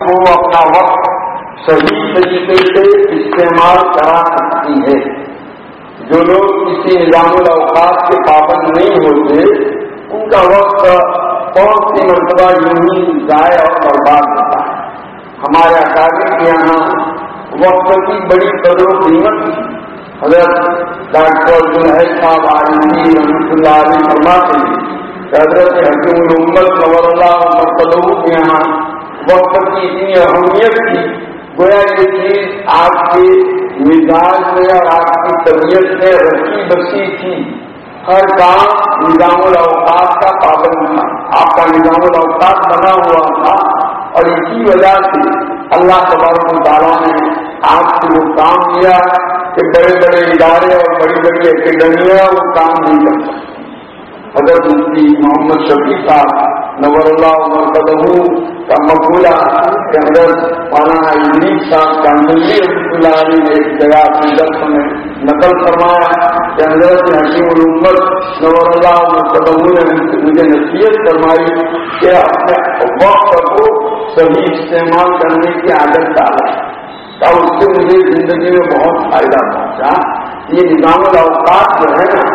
وہ اپنا وقت صحیح طریقے سے استعمال کرا سکتی ہے۔ جو لوگ کسی نظام الاوقات کے پابند نہیں ہوتے، ان کا وقت کون سی مرتبہ یوں ہی ضائع اور برباد ہوتا ہے؟ ہمارے اکادی کے یہاں وقت کی بڑی قدر و قیمت تھی۔ حضرت ڈاکٹر جنید صاحب عالمی رحمۃ اللہ علیہ فرماتے ہیں حضرت حکیم الامت نور اللہ مرتبہ کے یہاں وقت کی اتنی اہمیت تھی، گویا یہ چیز آپ کے مزاج میں اور آپ کی طبیعت میں رسی بسی تھی۔ ہر کام نظام الاوقات کا پابند تھا۔ آپ کا نظام الاوقات بنا ہوا تھا اور اسی وجہ سے اللہ تبارک تعالیٰ نے آپ سے وہ کام کیا کہ بڑے بڑے ادارے اور بڑی بڑی اکیڈمیاں وہ کام نہیں کر سکتے۔ حضرت مفتی محمد شفیع صاحب، نور اللہ مرکز کا مقبولہ کہ حضرت مولانا ادریف صاحب کا نظری رحمۃ اللہ علیہ نے ایک جگہ اپنے درخت میں نقل فرمایا کہ حضرت حکیم الامت نور اللہ مرکز نے مجھے نصیحت فرمائی کہ اپنے وقت کو صحیح استعمال کرنے کی عادت ڈالیں تب اس سے مجھے زندگی میں بہت فائدہ پہنچا۔ یہ نظام الاوقات جو ہے نا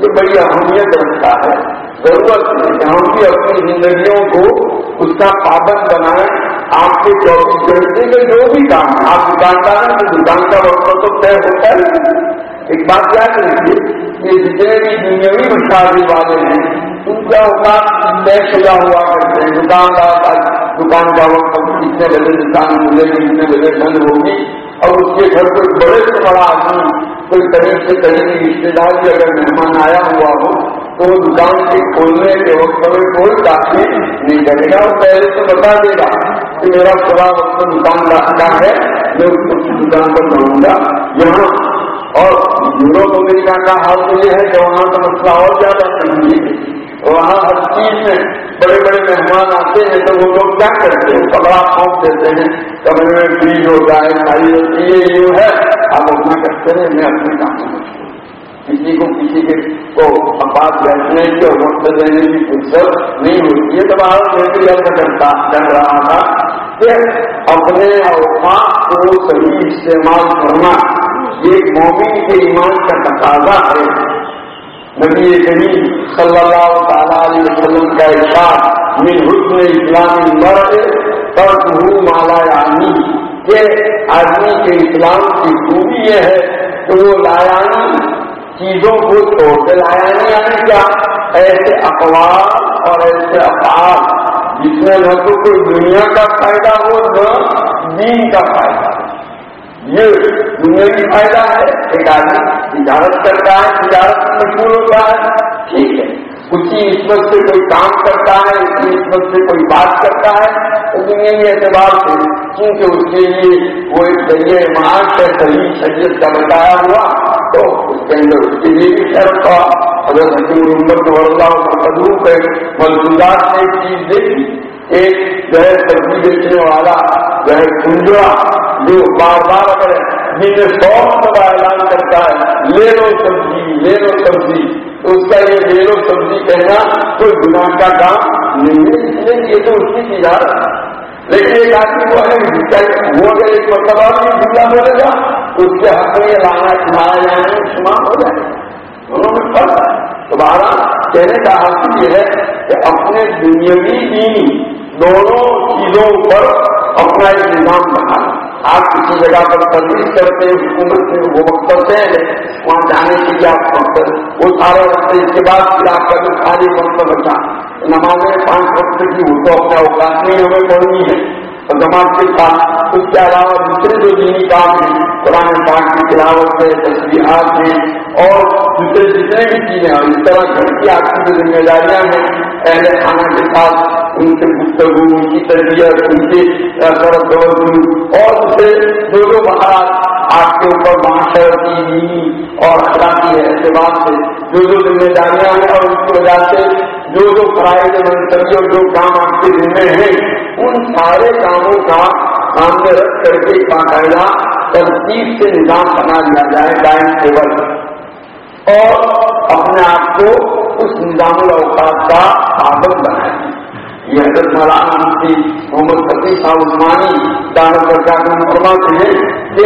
یہ بڑی اہمیت رکھتا ہے۔ ضرورت ہے کہ ہم بھی اپنی زندگیوں کو اس کا پابند بنائیں۔ آپ کے چوبیس گھنٹے کے جو بھی کام ہے، آپ دکاندار ہیں تو دکان کا وقت تو طے ہوتا ہے۔ ایک بات کیا کریے یہ جتنے بھی دنیاوی مشاہدے والے ہیں، ان کا اوقات طے شدہ ہوا کرتے ہیں۔ دکاندار دکان کا وقت کتنے بجے دکان ملے گی، کتنے بجے بند ہوگی، اور اس کے گھر کوئی بڑے سے بڑا آدمی کوئی قریب سے قریبی رشتے دار بھی اگر مہمان آیا ہوا ہو تو وہ دکان کے کھولنے کے وقت میں کوئی تاخیر نہیں کرے گا اور پہلے سے بتا دے گا کہ میرا تھوڑا وقت دکان رکھتا ہے، میں اس دکان پر رہوں گا یہاں۔ اور یوروپ امریکہ کا حال تو یہ ہے کہ وہاں کا مسئلہ اور زیادہ صحیح ہے۔ وہاں ہر چیز میں بڑے بڑے مہمان آتے ہیں تو وہ لوگ کیا کرتے ہیں؟ کپڑا پھونک دیتے ہیں۔ کمرے میں بیج ہوتا ہے کھائی ہوتی ہے یوں ہے۔ آپ اپنا کرتے ہیں، میں اپنے کام میں کسی کو کسی کے کو پاس بیٹھنے کی اور وقت دینے کی فرصت نہیں ہوتی ہے۔ تو آپ میں ایسا کرتا کر رہا تھا کہ اپنے اوقات کو صحیح استعمال کرنا، یہ مومن کے ایمان کا تقاضا ہے۔ نبی کریم صلی اللہ تعالی علیہ وسلم کا ارشاد، من حسن اسلامی مرد پر مالا یعنی۔ کہ آدمی کے اسلام کی خوبی یہ ہے کہ وہ لایانی چیزوں کو چھوڑتے لایانی یعنی کیا؟ ایسے اقوال اور ایسے افعال۔ جس میں نہ تو کوئی دنیا کا فائدہ ہو، نہ دین کا فائدہ۔ یہ دنیا کی فائدہ ہے ایک آدمی تجارت کرتا ہے تجارت میں مشہور ہوتا ہے ٹھیک ہے اسی عصمت سے کوئی کام کرتا ہے اسی عصمت سے کوئی بات کرتا ہے تو دنیا اعتبار سے کیونکہ اس کے لیے وہ ایک ذریعہ معاش ہے صحیح شریعت کا بتایا ہوا تو اس کے اندر اس کے لیے بھی شرط تھا اگر حکیم امت اللہ مقدوم ہے مزدورات نے ایک چیز دیکھی ایک جو ہے سبزی بیچنے والا، جو ہے کنجرا، جو بار بار اگر جنہیں سو مرتبہ اعلان کرتا ہے، لے لو سبزی، لے لو سبزی، تو اس کا یہ لے لو سبزی کہنا کوئی گناہ کا کام نہیں ہے۔ اس لیے یہ تو اس کی تجارت لیکن ایک آدمی کو ہے، وہ اگر ایک مرتبہ بھی جملہ بولے گا اس کے حق میں لانا کھلایا جانا شمار یعنی ہو جائے۔ گا دونوں میں فرق ہے۔ تمہارا کہنے کا حاصل یہ ہے کہ اپنے دنیاوی دینی دونوں چیزوں پر اپنا ایک نظام بنانا آپ کسی جگہ پر ترویج کرتے ہیں، حکومت سے وہ وقت ہیں، وہاں جانے کے لیے آپ وقت وہ سارے وقت اس کے بعد پھر آپ کا جو خالی وقت بچا نمازیں پانچ وقت کی، وہ تو اپنے اوقات میں ہمیں پڑھنی ہے۔ اور نماز کے ساتھ اس کے علاوہ دوسرے جو دینی کام ہیں قرآن پاک کی تلاوت ہے تصویرات ہیں اور دوسرے جتنے بھی چیزیں ہیں، اس طرح گھر کی آپ کی جو ذمہ داریاں ہیں، اہل خانہ کے ساتھ ان سے گفتگو، ان کی تربیت، ان کی سڑک اور اسے جو جو مہاراج آپ کے اوپر معاشر کی دینی اور اخلاقی اعتبار سے جو جو ذمہ داریاں ہیں اور اس کی وجہ سے جو جو فرائض منتقی اور جو کام آپ کے ذمہ ہیں، ان سارے کاموں کا سامنے رکھ کر کے باقاعدہ ترتیب سے نظام بنا لیا جائے ٹائم ٹیبل اور اپنے آپ کو اس نظام الاوقات کا پابند بنائیں یہ حضرت مولانا مفتی محمد فتی صاحب عثمانی دعوت کر فرماتے ہیں کہ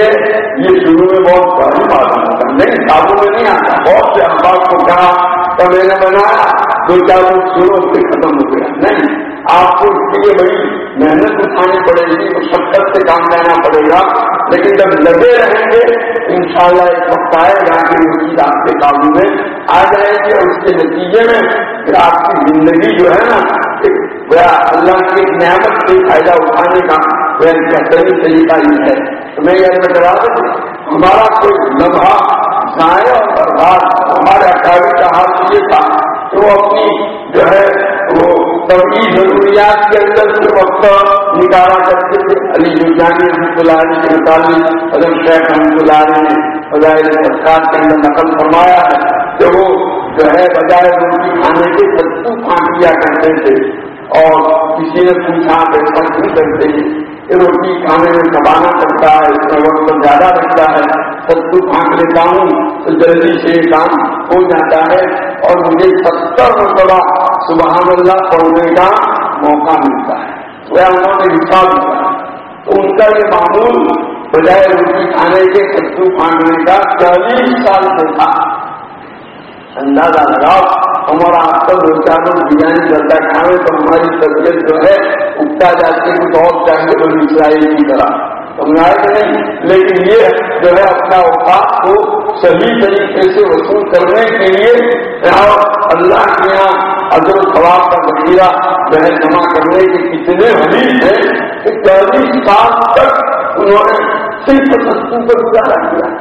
یہ شروع میں بہت بڑی بات ہوتا نہیں کابو میں نہیں آتا۔ بہت سے اخبار کو کہا تو میں نے بنایا۔ دو چار شروع سے ختم ہو گیا نہیں آپ کو اس کے لیے بڑی محنت اٹھانی پڑے گی، مشقت سے کام لینا پڑے گا۔ لیکن جب لگے رہیں گے ان شاء اللہ ایک وقت آئے گا کہ چیز آپ کے قابو میں آ جائے گی اور اس کے نتیجے میں پھر آپ کی زندگی جو ہے نا اللہ کی نعمت سے فائدہ اٹھانے کا وہ بہترین طریقہ ہی ہے۔ تو میں یہ کرا دوں ہمارا کوئی لمحہ ضائع اور برباد، ہمارے اکاڑی کا حال یہ تھا۔ کہ وہ اپنی جو ہے وہ طبی ضروریات کے اندر سے وقت نکالا کرتے تھے، علی جانی رحمۃ اللہ علیہ کے مطابق حضرت شیخ رحمۃ اللہ علیہ نے فضائل سرکار کے اندر نقل فرمایا ہے کہ وہ جو ہے بجائے روٹی کھانے کے سب کو پھانک کیا کرتے تھے اور کسی نے پوچھا ایسا کیوں کرتے۔ ہیں روٹی کھانے میں کبانا پڑتا ہے، اس میں وقت زیادہ لگتا ہے۔ ستو پھانک لیتا ہوں تو جلدی سے کام ہو جاتا ہے۔ اور مجھے ستر مرتبہ سبحان اللہ پڑھنے کا موقع ملتا ہے۔ وہ انہوں نے حصہ دیا۔ تو ان کا یہ معمول بجائے روٹی کھانے کے ستو پھانکنے کا چالیس سال سے تھا۔ اندازہ لگاؤ، ہمارا آپ کو دو چار لوگ بریانی کرتا کھانے تو ہماری طبیعت جو ہے اگتا جاتی ہے بہت چاہیے تو اسرائیل کی طرح۔ سمجھائے کہ نہیں، لیکن یہ جو ہے اپنا اوقات کو صحیح طریقے سے وصول کرنے کے لیے اللہ کے یہاں ادر خواب کا ذخیرہ جو ہے جمع کرنے کے کتنے حدیث ہیں کہ چالیس سال تک انہوں نے صرف سستوں پر گزارا کیا۔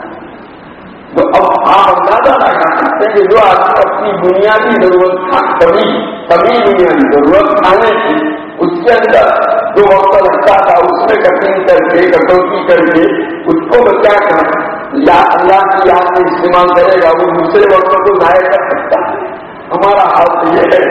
تو اب آپ اندازہ لگا سکتے ہیں کہ جو آدمی اپنی بنیادی ضرورت کبھی کبھی بنیادی ضرورت کھانے کی، اس کے اندر جو وقت لگتا تھا، اس میں کٹنگ کر کے، کٹوتی کر کے، اس کو بچا کر یا اللہ کی یاد میں استعمال کرے گا، وہ دوسرے وقت کو ضائع کر سکتا ہے۔ ہمارا حال یہ ہے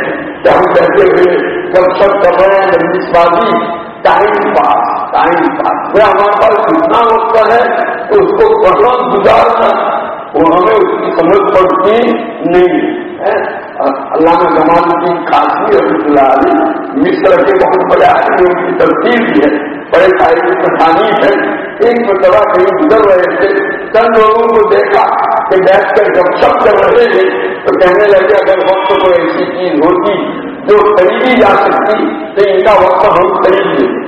کہ ہم کہتے ہوئے جب سب کر رہے ہیں، جب بازی ٹائم پاس ٹائم پاس۔ ہمارے پاس کتنا وقت ہے تو اس کو پڑھنا گزارنا وہ ہمیں اس کی سمجھ پڑتی نہیں علامہ جمال کی کافی رحمۃ اللہ علی مصر کے بہت بڑے آدمی ان کی ترتیب بھی ہے۔ بڑے سارے تصانیف ہے ایک مرتبہ کہیں گزر رہے تھے۔ چند لوگوں کو دیکھا کہ بیٹھ کر جب سب کر رہے تھے تو کہنے لگے، اگر وقت کو ایسی چیز ہوتی جو خریدی جا سکتی تو ان کا وقت ہم خرید لیں۔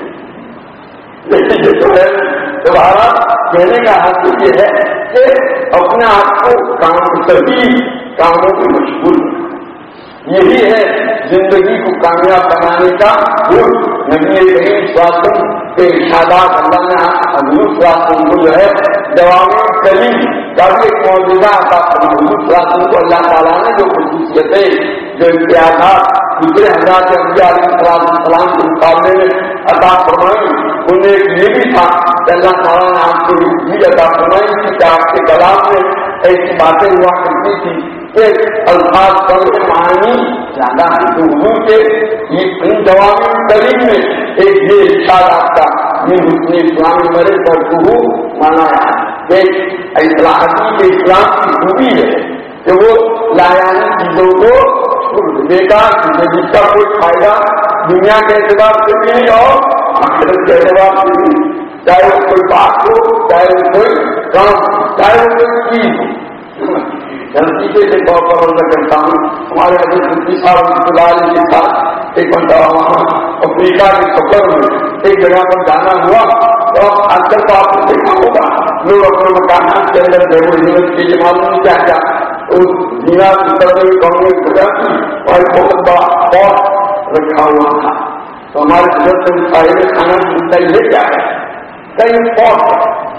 لیکن یہ تو ہے۔ دوبارہ کہنے کا حاصل یہ ہے کہ اپنے آپ کو کام سبھی کاموں میں مشغول یہی ہے زندگی کو کامیاب بنانے کا نبی کریم سواسن کے ارشادات اللہ نے حضور سواسن کو جو ہے، جواب کریم کا بھی ایک موجودہ آتا حضور سواسن کو اللہ تعالیٰ نے جو خصوصیتیں جو امتیازات دوسرے حضرات علیہ السلام السلام کے مقابلے میں عطا فرمائی انہیں ایک یہ بھی تھا کہ اللہ تعالیٰ نے آپ کو بھی عطا فرمائی تھی کہ آپ کے کلام میں ایسی باتیں ہوا کرتی تھی۔ ایک الفاظ پر معنی زیادہ اردو کے ان جواب کریم میں ایک یہ اشار آپ کا، یہ حسن اسلامی مرے پر گرو مانا ہے۔ ایک اصلاحاتی کے اسلام کی خوبی ہے کہ وہ لایانی چیزوں کو دیکھا جس کا کوئی فائدہ دنیا کے اعتبار سے بھی نہیں اور آخرت کے اعتبار سے بھی۔ چاہے وہ کوئی بات ہو، چاہے وہ کوئی کام چاہے وہ کوئی چیز ہو۔ نتیجے کے طور پر میں کرتا ہوں۔ ہمارے حضرت مفتی صاحب رحمۃ اللہ علیہ کے ساتھ ایک بندہ وہاں افریقہ کے سفر میں ایک جگہ پر جانا ہوا۔ تو اب آج کل تو آپ نے دیکھا ہوگا، لوگ اپنے مکانات کے اندر جب یونیورسٹی کے لیے معلوم کیا کیا۔ اس دینا کانگریس جگہ تھی اور بہت بڑا پوٹ رکھا ہوا تھا۔ تو ہمارے حضرت صاحب کھانا سنتا یہ کیا ہے کئی پوٹ ہے۔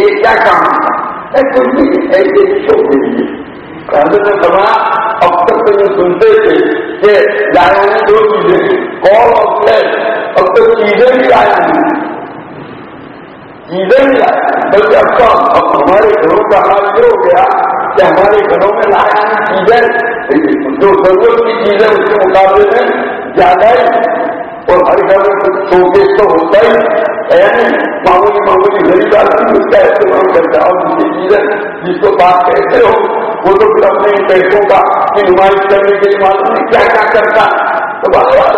یہ کیا کام ہے؟ ایسے شو کے لیے۔ پہلے تو سما اب تک تو یہ سنتے تھے کہ لائن دو چیزیں کال اور فلیش۔ اب تو چیزیں بھی آیا نہیں۔ چیزیں بھی آیا بلکہ اب تو ہمارے گھروں کا حال یہ ہو گیا کہ ہمارے گھروں میں لایا چیزیں۔ جو ضرورت کی چیزیں اس کے مقابلے میں زیادہ ہی اور ہر گھر میں شوکیس تو ہوتا ہی یعنی معمولی معمولی غریب آدمی اس کا استعمال کرتا ہے اور دوسری چیزیں جس کو بات کہتے ہو، وہ تو پھر اپنے پیسوں کا کی نمائش کرنے کے لیے معلوم نہیں کیا کیا کرتا۔ تو بات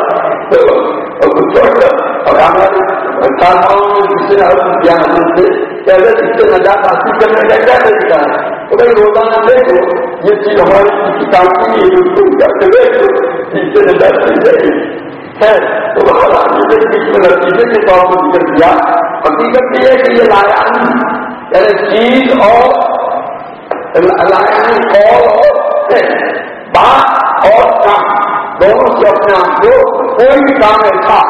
اور ہمارے جس سے حل کیا تھے کہ اگر اس سے نجات حاصل کرنے کا کیا طریقہ ہے۔ تو بھائی روزانہ دیکھو یہ چیز ہماری کتاب کی نہیں ہے اس کو کیا دیکھو اس سے نجات مل جائے گی ہے تو بہت آدمی نے بیچ میں نتیجے کے طور پر ذکر کیا حقیقت یہ ہے کہ یہ لایانی یعنی چیز اور لایانی قول اور بات اور کام دونوں سے اپنے آپ کو کوئی کام ایسا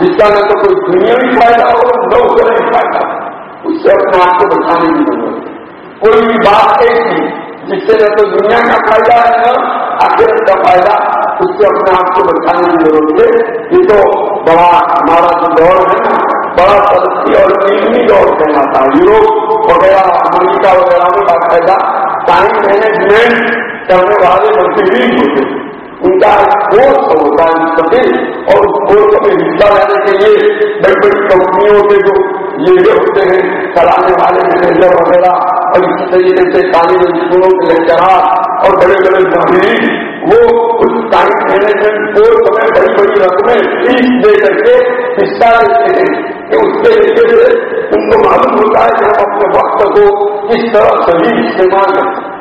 جس کا نہ تو کوئی دنیا بھی فائدہ ہو، نہ اس کا نہیں فائدہ۔ اس سے اپنے آپ کو بچانے کی ضرورت ہے۔ کوئی بھی بات ایسی جس سے نہ تو دنیا کا فائدہ ہے نا آخر کا فائدہ، اس سے اپنے آپ کو بچانے کی ضرورت ہے۔ یہ تو بڑا ہمارا جو دور ہے نا، بڑا ترقی اور علمی دور کہنا تھا یوروپ وغیرہ، امریکہ وغیرہ میں باقاعدہ ٹائم مینجمنٹ کرنے والے منتری بھی ہوتے ان کا کورس ہوتا ہے مستقل اور اس کورس میں حصہ لینے کے لیے بڑی بڑی کمپنیوں کے جو یہ ہوتے ہیں چلانے والے مینیجر وغیرہ، اور اسی طریقے سے تعلیم اسکولوں کے لیکچرات اور بڑے بڑے ماہرین، وہ اس ٹائم مینجمنٹ کورس میں بڑی بڑی رقمیں فیس دے کر کے حصہ لیتے ہیں کہ اس کے ذریعے سے ان کو معلوم ہوتا ہے کہ ہم اپنے وقت کو کس طرح صحیح استعمال کرتے ہیں۔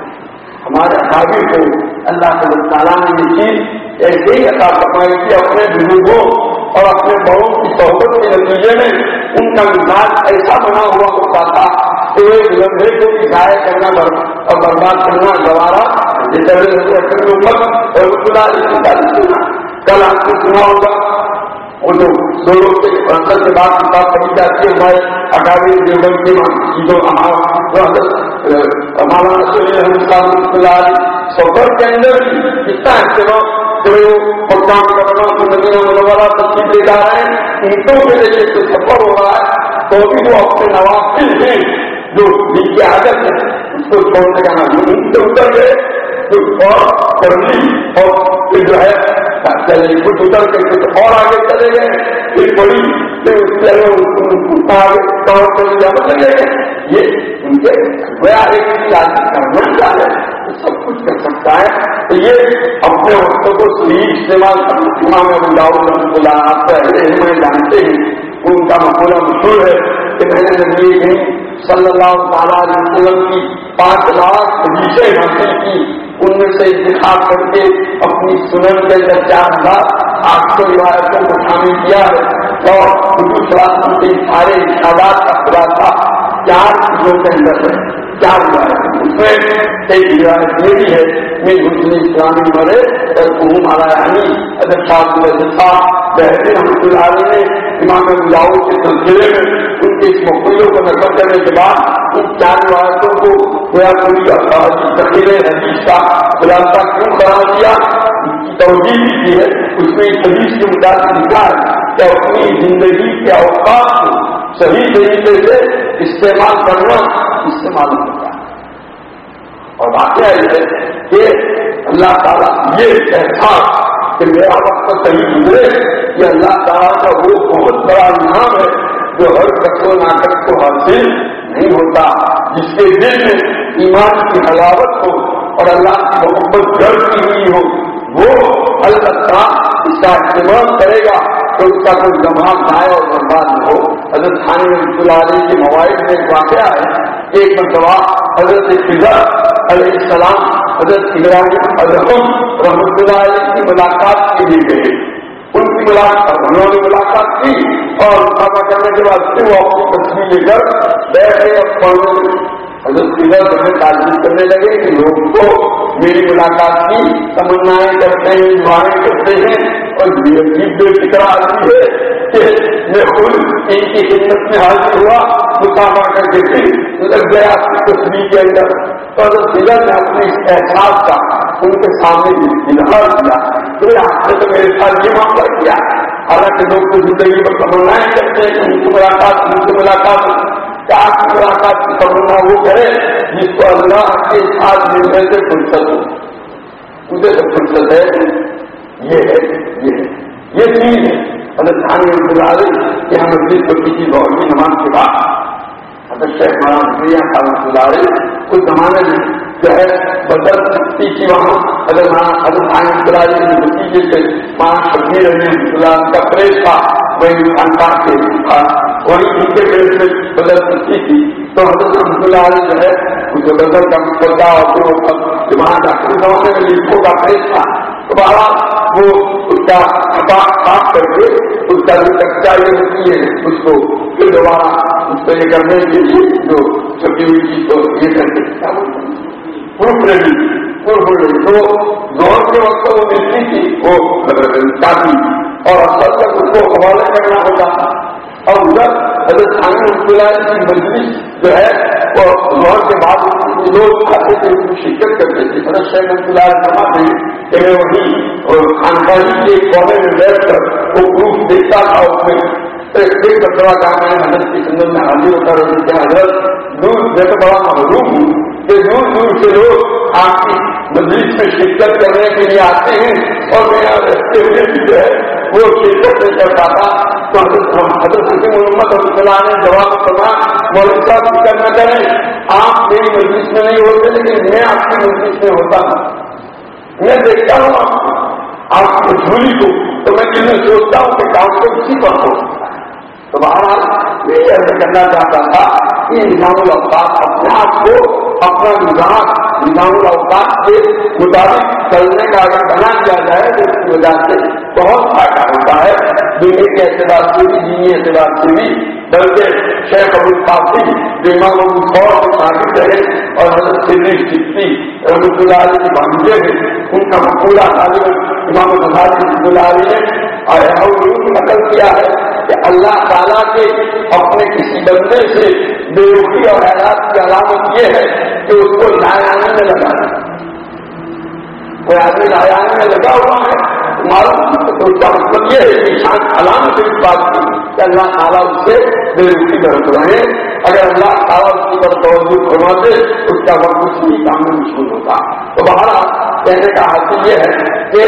ہمارے حاضر کو اللہ کے تعالیٰ نے یہ چیز ایسے ہی عطا فرمائی کہ اپنے بزرگوں اور اپنے بڑوں کی صحبت کے نتیجے میں ان کا مزاج ایسا بنا ہوا ہوتا تھا کہ وہ ایک لمحے کو بھی ضائع کرنا اور برباد کرنا گوارا جیسے سنا۔ کل آپ کو سنا ہوگا۔ وہ جو دو لوگ کے حضرت کے بعد کتاب پڑھی جاتی ہے، ہمارے اٹھارہ دیوبند کے جو مولانا سلی سفر کے اندر بھی کتنا احتمام جو پروگرام کرنا مدینہ منورہ تصویر لے جا رہے ہیں اینٹوں کے ذریعے سے سفر ہو رہا ہے۔ تو بھی وہ اپنے نوافل ہیں، جو جن کی عادت ہے، اس کو چھوڑنے کا نام ان سے اتر گئے اور کرنی اور جو ہے چلے کچھ اتر کے کچھ اور آگے چلے گئے۔ پھر بڑی گئے یہ ان کے ایک سب کچھ کر سکتا ہے۔ تو یہ اپنے وقتوں کو صحیح استعمال کرنا آپ پہلے میں جانتے ہیں، ان کا مقولہ مشہور ہے۔ کہ میں نے نبی صلی اللہ تعالیٰ علیہ وسلم کی پانچ لاکھ حدیثیں حاصل کی، ان میں سے انتخاب کر کے اپنی سنن کے اندر چار ہزار آٹھ سو روایتوں کو شامل کیا ہے۔ اور اردو سلاسم کے سارے ارشادات کا خلاصہ چار چیزوں کے اندر ہے۔ چار روایت اس میں ایک روایت یہ بھی ہے میں مسلم اسلامی مرے اور وہ مارا یعنی ادب صاحب صاحب بہترین رحمۃ اللہ نے امام بلاؤ کے سلسلے میں ان کے اس مقبولوں کو نقل کرنے کے بعد ان چار روایتوں کو پورا پوری تقریر حدیث کا خلاصہ کیوں کرا دیا توجہ کی ہے۔ اس میں حدیث کے مطابق لکھا ہے کہ اپنی زندگی کے اوقات کو صحیح طریقے سے استعمال کرنا اس سے معلوم ہوتا ہے۔ اور واقعہ یہ ہے کہ اللہ تعالیٰ یہ احساس کہ میرا وقت صحیح گزرے یہ اللہ تعالیٰ کا وہ بہت بڑا نام ہے جو ہر کسو ناٹک کو حاصل نہیں ہوتا، جس کے دل میں ایمان کی حلاوت ہو اور اللہ کی محبت گرد کی ہوئی ہو، وہ البتہ اس کا استعمال کرے گا تو اس کا کوئی جماعت آئے اور برباد نہ ہو۔ حضرت خانی اللہ علیہ کے موبائل میں ایک واقعہ ہے، ایک مرتبہ حضرت فضر علیہ السلام حضرت ابراہیم اظہم رحمۃ اللہ علیہ کی ملاقات کے لیے گئے۔ ان کی ملاقات انہوں نے ملاقات کی اور کھانا کرنے کے بعد پھر وہ اپنی تصویر لے کر بیٹھے اور پڑھنے حضرت فضر ہمیں تعلیم کرنے لگے کہ لوگ کو میری ملاقات کی تمنائیں کرتے ہیں، دعائیں کرتے ہیں اور بے فکر آتی ہے کہ میں خود ان کی خدمت میں حاضر ہوا مسافہ کر کے پھر لگ گیا آپ کی تصویر کے اندر۔ تو حضرت فضر نے اپنے اس احساس کا ان کے سامنے اظہار کیا۔ تو آپ نے تو میرے ساتھ یہ معاملہ کیا۔ حالانکہ لوگ تو زندگی پر تمنائیں کرتے ہیں، ان کی ملاقات، ان کی ملاقات۔ کیا آپ کی ملاقات کی تمنا وہ کرے جس کو اللہ کے ساتھ ملنے سے فرصت ہو۔ مجھے تو فرصت ہے یہ ہے یہ ہے۔ یہ چیز ہے۔ حضرت خانی بلا رہی کہ ہم مسجد کو کسی دور کی نماز کے بعد، حضرت شیخ مولانا بھیا خان بلا رہے کچھ زمانے میں جو ہے بدل سکتی تھی وہاں اگر وہاں اگر سائنس کرائی نتیجے سے وہاں شبیر علی اللہ کا پریس تھا وہی خاندان کے تھا وہی ان کے پریس میں بدل سکتی تھی تو حضرت رحمۃ اللہ علیہ جو ہے ان کو بدل کا مقدہ اور پھر وہاں ڈاکٹر زمانے میں لکھوں کا پریس تھا۔ تو بہرحال وہ اس کا صاف کر کے اس کا جو ٹیکسٹائل ہوتی ہے، اس کو پھر دوبارہ اس کو یہ کرنے کے لیے جو چھپی ہوئی چیز کو یہ کر کے پروف رہی پروف رہی تو دور کے وقت وہ ملتی تھی، وہ کافی اور اصل تک اس کو حوالے کرنا ہوتا تھا۔ اور ادھر حضرت خانی خان مشکلات کی مجلس جو ہے، وہ دور کے بعد لوگ آتے تھے اس کی شرکت کرتے تھے۔ حضرت شیخ مشکلات جمع تھے کہ میں وہی خانقاہی کے کونے میں بیٹھ کر وہ پروف دیکھتا تھا، اس میں ایک کچرا کام ہے حضرت کی سندر میں حاضر ہوتا رہتے تھے حضرت دور جیسے بڑا معلوم ہوں۔ کہ دور دور سے لوگ آپ کی مجلس میں شرکت کرنے کے لیے آتے ہیں اور میرا رستے ہوئے بھی جو ہے وہ شرکت نہیں کر پاتا تو حضرت حسین محمد رحمۃ اللہ نے جواب کرنا مولوی صاحب فکر نہ کریں۔ آپ میری مجلس میں نہیں ہوتے لیکن میں آپ کی مجلس میں ہوتا ہوں۔ میں دیکھتا ہوں آپ آپ کی مجبوری کو۔ تو میں کسی سوچتا ہوں کہ کام کو اسی پر ہو۔ تو بہرحال میں یہ کرنا چاہتا تھا کہ نظام الاوقات اپنے آپ کو اپنا نظام نظام الاوقات کے مطابق چلنے کا اگر بنا دیا جائے تو اس کی وجہ سے بہت فائدہ ہوتا ہے۔ دنیا کے اعتبار سے بھی، دینی اعتبار سے بھی، بلکہ شیخ ابو فاسی جو امام ابو فور کے شاگرد رہے اور حضرت سری سکتی رحمۃ اللہ علیہ کے بانجے ہیں، ان کا پورا تعلیم امام بخاری رحمۃ اللہ علیہ اور اور نقل کیا ہے کہ اللہ تعالیٰ کے اپنے کسی بندے سے بے روٹی اور حیرات کی علامت یہ ہے کہ اس کو نایانے میں لگانا کوئی آدمی نایانے میں لگا ہوا ہے معلوم تو اس کا مطلب یہ ہے کہ انسان علامت اس بات کی کہ اللہ تعالیٰ اس سے بے روٹی برت رہے اگر اللہ تعالیٰ اس کی طرف توجہ فرماتے اس کا وقت اس کی کام میں مشہور ہوتا؟ تو بہرحال کہنے کا حاصل یہ ہے کہ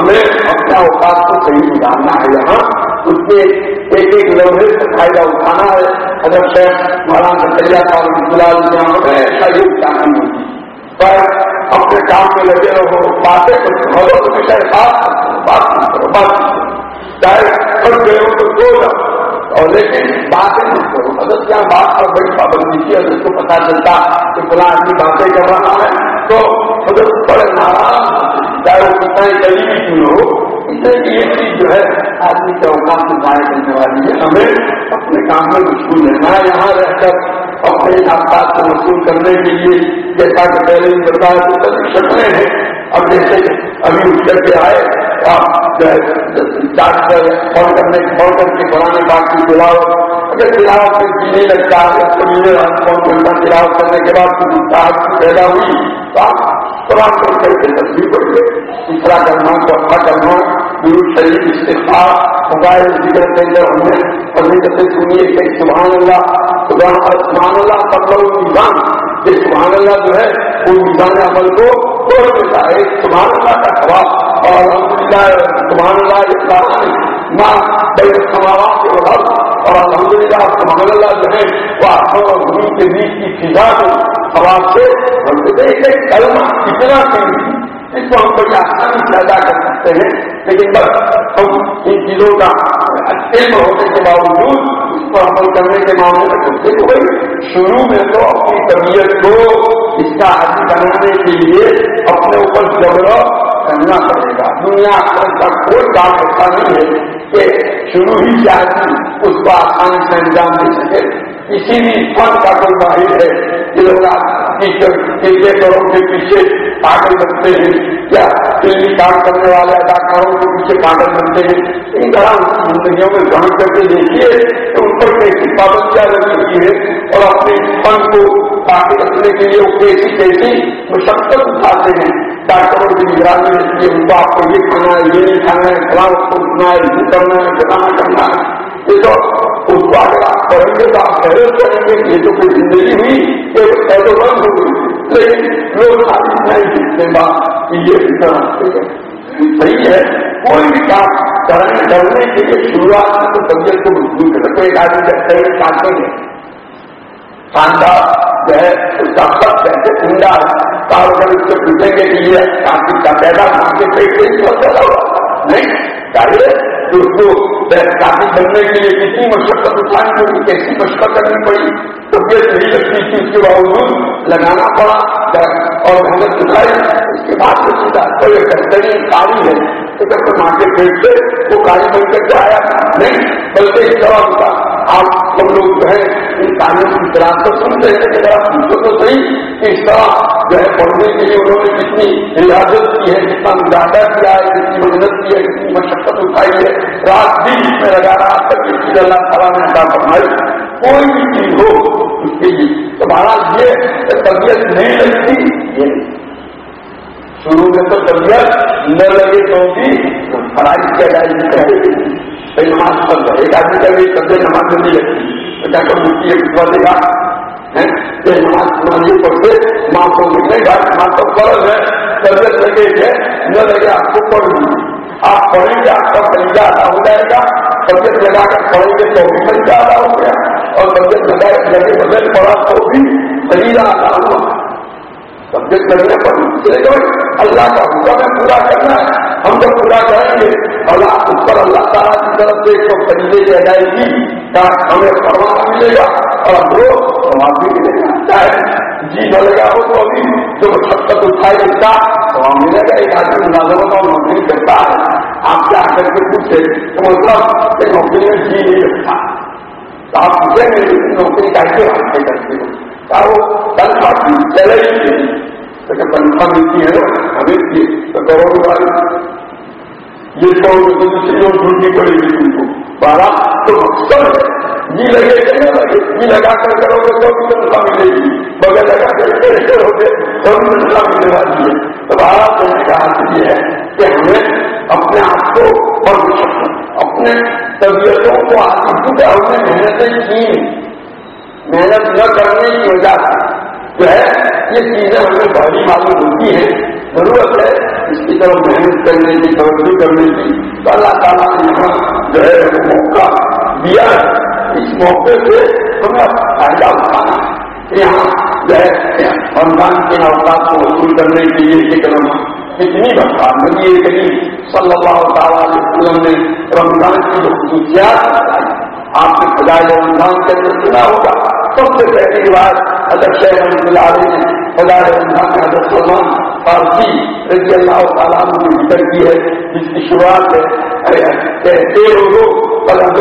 ہمیں اپنا اوقات کو صحیح گزارنا ہے۔ یہاں اس کے ایک ایک لمحے سے فائدہ اٹھانا ہے۔ اگر شہر مولانا زکریہ صاحب فلحال جہاں ایسا یہ چاہیے ہوتی پر اپنے کام میں لگے رہو، باتیں کرو تو ہمیشہ ساتھ بات کرو، بات چاہے پڑھ گئے ہو تو دو اور لیکن باتیں نہیں کرو۔ اگر کیا بات پر بڑی پابندی کی، اگر کو پتا چلتا کہ فلاں آدمی باتیں کر رہا ہے، تو اگر بڑے ناراض چاہے وہ کتنا ہی قریبی کیوں ہو، اس لیے یہ چیز جو ہے، آدمی کے اوقات میں ضائع کرنے والی ہے۔ ہمیں اپنے کام میں مشغول رہنا یہاں رہ کر اپنے آسپاس کو مشغول کرنے کے لیے جیسا کہ پہلے بھی بتایا تو سب شکلیں ہیں۔ اب جیسے ابھی اٹھ کر کے آئے جو ہے چارج فون کرنے، فون کر کے بڑھانے بات کی تلاوت۔ اگر تلاوت میں جینے لگتا ہے، تو کبھی فون کرنا، تلاوت کرنے کے بعد کسی پیدا ہوئی، تو آپ قرآن کو کر کے تصویر پڑھیے۔ تیسرا کرنا چوتھا کرنا گرو شریف استفاع موبائل، ذکر کے اندر ہم نے پڑھنے سنیے کہ سبحان اللہ سبحان اللہ سب لوگ نظام یہ سبحان اللہ جو ہے وہ نظام عمل کو توڑ دیتا ہے۔ سبحان اللہ کا خواب اور الحمد للہ سبحان اللہ اسلام ماں بڑے سماوات کے وقت اور الحمد للہ سبحان اللہ جو ہے، وہ آسمان اور زمین کے بیچ کی فضا کو خواب سے ہم کلمہ کتنا قیمتی اس کو ہم بڑی آسانی سے ادا کر سکتے ہیں، لیکن بس ہم ان چیزوں کا علم ہونے کے باوجود اس پر عمل کرنے کے معاملے میں سب بھائی شروع میں تو اپنی طبیعت کو اس کا عادی بنانے کے لیے اپنے اوپر جبر کرنا پڑے گا۔ دنیا کا کوئی کام ایسا نہیں ہے کہ شروع ہی سے آدمی اس کو آسانی سے انجام دے سکے۔ کسی بھی فن کا کوئی ماہر ہے کہ لوگ کرکٹروں کے پیچھے پاگل بنتے ہیں، یا فلمی کام کرنے والے اداکاروں کے پیچھے پاگل بنتے ہیں، ان طرح زندگیوں میں گرہن کر کے دیکھیے، تو ان پر کیسی پابندیاں لگی ہوئی ہے اور اپنے فن کو باقی رکھنے کے لیے وہ کیسی کیسی مشقت اٹھاتے ہیں۔ ڈاکٹروں کی نگرانی رہتی ہے ان کو آپ کو یہ کھانا ہے، یہ نہیں کھانا ہے، فلاں اس کو اٹھنا ہے، یہ کرنا ہے بتانا کرنا ہے، یہ تو اس کو اگر آپ کریں گے تو آپ پہلے کریں گے یہ تو کوئی زندگی ہوئی ایک ایسے بند ہو گئی۔ لیکن لوگ نہیں سیکھتے بات کہ یہ صحیح ہے کوئی بھی کام کرنے کرنے کے لیے شروعات میں تو طبیعت کو مضبوط کرتے ایک آدمی جب شریر کاٹیں گے شاندار جو ہے اس کا سب کیسے کنڈا کار اگر اس سے پوچھیں گے کہ یہ کافی کا پیدا کام کے پیٹ سے پیدا نہیں کہ اس کو کافی بننے کے لیے کتنی مشقت اٹھانی پڑی کیسی مشقت کرنی پڑی؟ تو یہ صحیح لگتی تھی اس کے باوجود لگانا پڑا اور محنت اٹھائی، اس کے بعد تو سیدھا تو یہ بہترین کاری ہے۔ تو جب ماں کے پیٹ سے وہ کاری بن کر کے آیا۔ نہیں، بلکہ اس طرح ہوتا آپ ہم لوگ جو ہے، ان کاریوں کی طرح تو ہیں کہ ذرا پوچھو تو صحیح کہ اس طرح جو ہے پڑھنے کے لیے انہوں نے کتنی ریاضت کی ہے، کتنا مجاہدہ کیا ہے، کتنی محنت کی ہے، کتنی مشقت اٹھائی ہے۔ رات بھی اس میں لگا رہا تک اس چیز اللہ تعالیٰ نے عطا فرمائی۔ کوئی بھی چیز ہو، اس کے لیے تو یہ طبیعت نہیں لگتی، یہ شروع میں تو طبیعت نہ لگے تو بھی فرائض کیا جائے گی۔ بھائی نماز پڑھ رہا ایک آدمی کا بھی سب نماز نہیں لگتی تو کیا کہ مفتی ایک پڑھ دے گا۔ نماز نماز پڑھتے ماں کو ملنے گا ماں تو فرض ہے، طبیعت لگے گے نہ لگے آپ کو پڑھ لوں۔ آپ پڑھیں گے، آپ کا فریدہ ادا ہو جائے گا۔ طبیعت لگا کر پڑھیں گے تو بھی فریدہ ادا ہو گیا۔ اور طبیعت لگا لگے بغیر پڑھا تو بھی فریدہ ادا ہوا۔ سبجیکٹ کرنے پر اللہ کا حکم ہے، پورا کرنا ہے۔ ہم جب پورا کریں گے، اللہ اس پر اللہ تعالیٰ کی طرف سے ایک سو خریدے کی ادائیگی کا ہمیں پروان ملے گا اور ہم لوگ سواب بھی ملے گا۔ چاہے جی بولے گا وہ تو ابھی جو شکت اٹھائے اس کا سواب ملے گا۔ ایک آدمی ملازمت اور نوکری کرتا ہے۔ آپ سے کر کے پوچھے؟ تو مطلب کہ نوکری میں جی نہیں رکھتا تو آپ پوچھیں گے نوکری کیسے آپ سے کرتے ہو؟ وہ تنخواہ چلے ہی لیکن تنخواہ ملتی ہے ہمیں تو کروڑ والی یہ سو دوسری اور ڈھونڈنی پڑے گی تم کو بارہ تو مقصد ہے۔ جی لگے کہ نہ لگے۔ جی لگا کر کرو گے تو بھی تنخواہ ملے گی۔ بغیر لگا کر کرو گے تو بھی تنخواہ ملنے والی ہے۔ تو بارہ کہنے کا حق یہ ہے کہ ہمیں اپنے آپ کو اور اپنے طبیعتوں کو آپ آتی ہم نے محنتیں کی۔ محنت نہ کرنے کی وجہ جو ہے، یہ چیزیں ہمیں بڑی معلوم ہوتی ہیں۔ ضرورت ہے اس کی طرف محنت کرنے کی توجہ کرنے کی تو اللہ تعالیٰ نے یہاں جو ہے موقع دیا اس موقع سے ہمیں فائدہ اٹھانا ہے۔ یہاں جو ہے رمضان کے اوقات کو وصول کرنے کے لیے یہ کرنا کتنی بتا نبی کریم صلی اللہ تعالیٰ علیہ وسلم نے رمضان کی جو خصوصیات بتائی، آپ نے خدا رمضان کے اندر سنا ہوگا۔ سب سے پہلی بات اگر شیخ رحمۃ اللہ علیہ نے خدا حضرت سلمان فارسی رضی اللہ تعالیٰ نے ذکر کی ہے جس کی شروعات ہے کہ لوگ فلم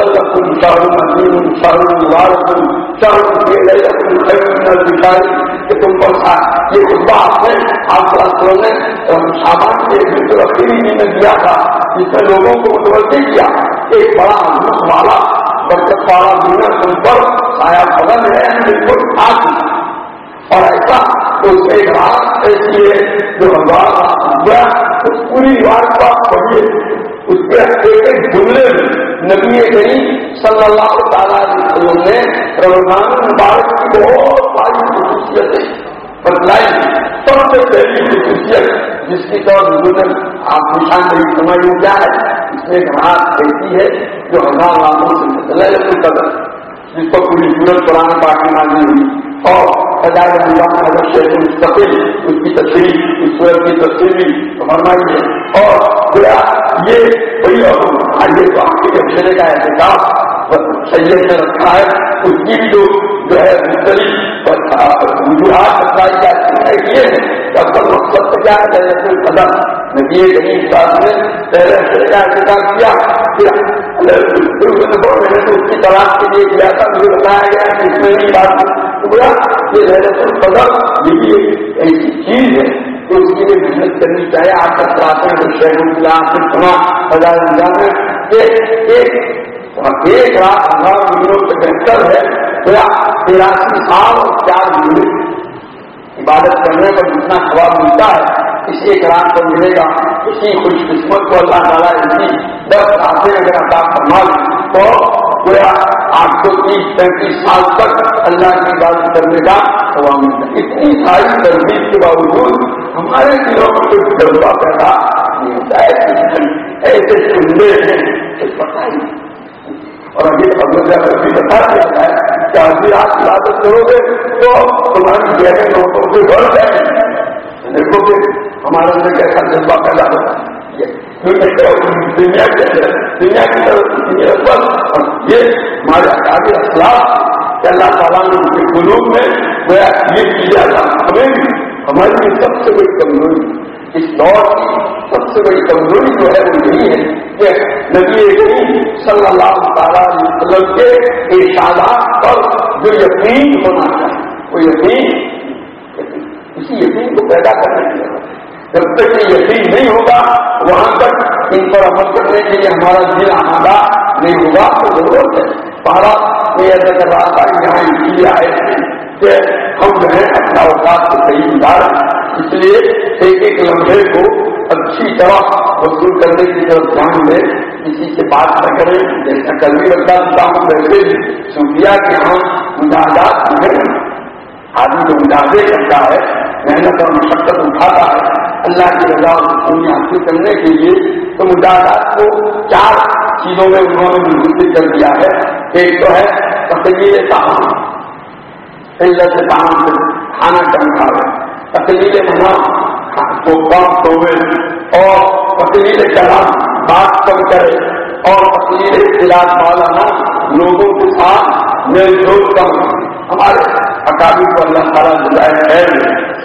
شاہ مدین شاہ مبارک شاہ کہ تم پر یہ خطبہ آپ نے آپ نے شابان کے دن میں دیا تھا جس نے لوگوں کو متوجہ کیا ایک بڑا ملک والا برکت والا دنیا تم پر آیا بدل ہے بالکل خاص اور ایسا اس میں ایک رات ایسی ہے جو ہوا اس پوری بات کو آپ پڑھیے، اس کے ایک ایک جملے میں نبی کریم صلی اللہ تعالیٰ علیہ وسلم نے رمضان مبارک کی بہت ساری خصوصیتیں بتلائی۔ سب سے پہلی خصوصیت جس کی طور پر آپ نشان نہیں سمجھ کیا ہے؟ اس میں گھاس ایسی ہے جو ہزار لاکھوں سے مسئلہ قدر۔ جس کو پوری سورت پاک پارٹی مانی ہوئی۔ اور ہزار رمضان حضرت شیخ مستقل اس کی تصویر اس سورت کی تصویر بھی فرمائی ہے۔ اور گویا یہ بڑی اور آئیے تو آپ کے چلے کا احتجاج۔ سید سے رکھا ہے، اس کی بھی جو جو ہے مختلف وجوہات بتائی جاتی ہے یہ ہے کہ اصل مقصد کیا ہے جیسے قدم نبی کریم صاحب نے پہلے سے کا انتظام کیا میں نے تو اس کی تلاش کے لیے کیا تھا، مجھے بتایا گیا کہ اس میں نہیں بات ہوا یہ لہرت القدم یہ ایک ایسی چیز ہے کہ اس کے لیے محنت کرنی چاہیے۔ آپ تک چاہتے ہیں تو شہروں کی آپ سے سنا ہزار انجام ہے ایک رات ہزار مہینوں سے بہتر ہے تراسی سال چار مہینے عبادت کرنے پر جتنا خواب ملتا ہے، اس ایک رات کو ملے گا۔ اسی خوش قسمت کو اللہ تعالیٰ اسی دس راتیں اگر عطا فرما لیں، تو پورا آٹھ سو تیس، پینتیس سال تک اللہ کی عبادت کرنے کا خواب ملتا ہے۔ اتنی ساری تربیت کے باوجود ہمارے دلوں میں کوئی جذبہ پیدا نہیں ہوتا۔ ہے ایسے چندے ہیں پتہ ہی اور ابھی اب بھی بتا دیا ہے کہ آدھی رات عبادت کرو گے تو تمہاری گہرے لوگوں سے بڑھ جائے۔ دیکھو کہ ہمارے اندر کیسا جذبہ پیدا ہوتا ہے۔ دنیا کے دنیا کی طرف یہ ہمارے آگے اخلاق کہ اللہ تعالیٰ نے ان کے قلوب میں یہ کیا تھا ہمیں ہماری سب سے بڑی کمزوری اس دور کی سب سے بڑی کمزوری جو ہے وہ یہی ہے کہ نبی کریم صلی اللہ تعالیٰ علیہ وسلم کے ارشادات پر جو یقین ہونا چاہیے، وہ یقین اسی یقین کو پیدا کرنے کی ضرورت ہے جب تک یہ یقین نہیں ہوگا، وہاں تک ان پر عمل کرنے کے لیے ہمارا دل آمادہ نہیں ہوگا، تو ضرورت ہے۔ پہلا یہ ایسا کر رہا تھا، یہاں اس لیے آئے تھے کہ ہم جو ہے اپنا اوقات کو صحیح گزار اس لیے ایک ایک لمحے کو اچھی طرح وصول کرنے کی طرف دھیان دیں۔ کسی سے بات نہ کریں۔ جیسا کل بھی رکھتا تھا ہم ویسے بھی سوکھیا کہ ہاں، ہم مجاہدات ہیں، آدمی جو مجاہدے کرتا ہے، محنت اور مشقت اٹھاتا ہے، اللہ کی رضا اور سکون حاصل کرنے کے لیے تو مجاہدات کو چار چیزوں میں انہوں نے منتخب کر دیا ہے۔ ایک تو ہے تقریر تعام علت تعام سے کھانا کم کھاوے تقریر منا کو کم سوے اور تقریر کلام بات کم کرے اور تقریر اختلاف والا لوگوں کے ساتھ میل جول کم ہمارے اکابی کو اللہ تعالیٰ جلائے ہے